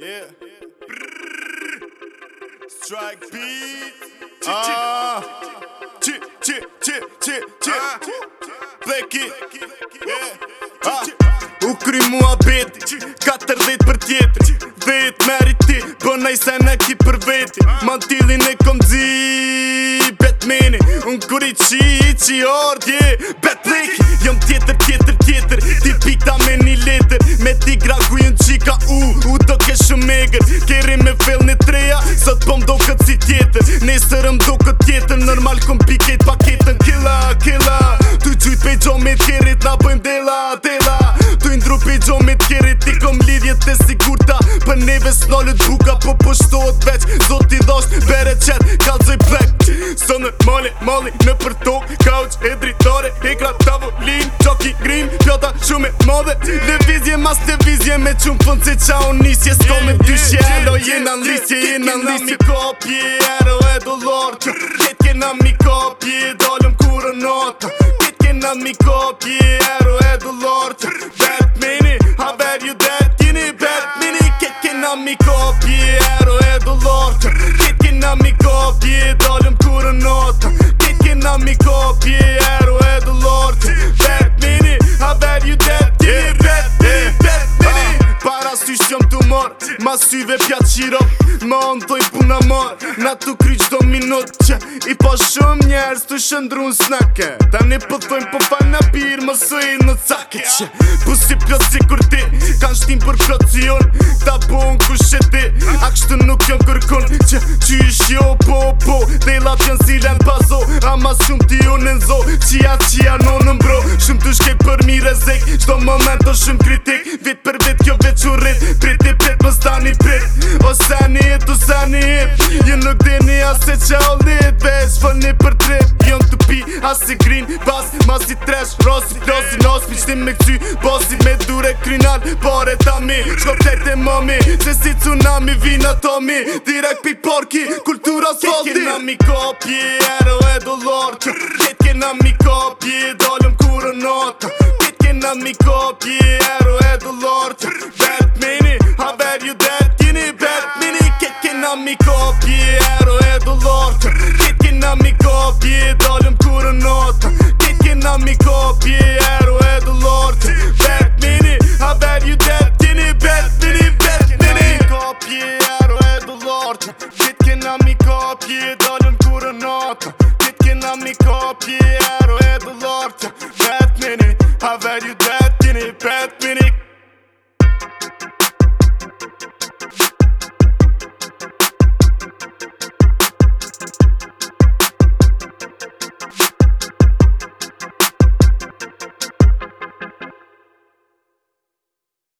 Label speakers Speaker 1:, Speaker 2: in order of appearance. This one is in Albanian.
Speaker 1: Yeah. Brrr. Strike beat. Ah. Chi chi chi chi ah. chi. Black it. Yeah. Ah. U kry mua beti Katër dhejt për tjetër Vejt meri ti i se në ki për veti ah. Mantilin e kom zi meni Unë kur i qi i qi ord yeah. Batlik Jëm tjetër tjetër tjetër Ti pik me një letër Me ti gra gujën qika Skeri me fill një treja Sa të pëm po do këtë si tjetër Nesër më do këtë tjetër Normal këm piket paketën Killa, killa Tu qyt pe gjo me tjerit Na pëjmë dela, dela Tu ndru pe gjo me tjerit Ti lidhjet të sigurta Për neve s'nollet buka Po pështohet veç Zot t'i dhosht bere qet Kalzoj plek Sënë mali, mali në për tok Kauq e dritare E tavo linë ki grim Pjota shumë e modhe vizje, mas vizje me qumë punë se qa unë nisje Sko me dyshje ero jena në lisje jena në lisje Kena mi kopje ero e dolor që kena mi kopje dolem kurë nota Kjet kena mi kopje ero e dolor që Bad you kena mi kopje Ma sy pjatë pja Ma onë i puna marë Na tu kry qdo minut që I po shumë njerës të shëndru në snake Ta një pëthojnë po, po fa në birë Ma së i në cakit që Pusi plës si kur ti Kanë shtim për flocion Ta bo në kushe ti A kështë nuk janë kërkon Që që i shio po po Dhe i latë janë zilën pazo A ma shumë ti unë në zo Qia qia në në mbro Shumë të shkej për mi zek Qdo moment të shumë kriti Hasi grin, bas, mazi trash Rosi, rosi, nos, mi qtim me këty Bosi me dure krinan, pare ta mi Qko tek te momi, se si tsunami Vina to mi, direk pi porki Kultura s'volti Kek mi kopje, ero e do lorqo Kek kena mi kopje, dolem kuro nota Kek kena mi kopje, ero e do lorqo Bad mini, haver ju dead kini Bad mini, kek kena mi kopje, ero e do lorqo Kek kena mi dolem kuro nota Daha ver you dead it, pet minik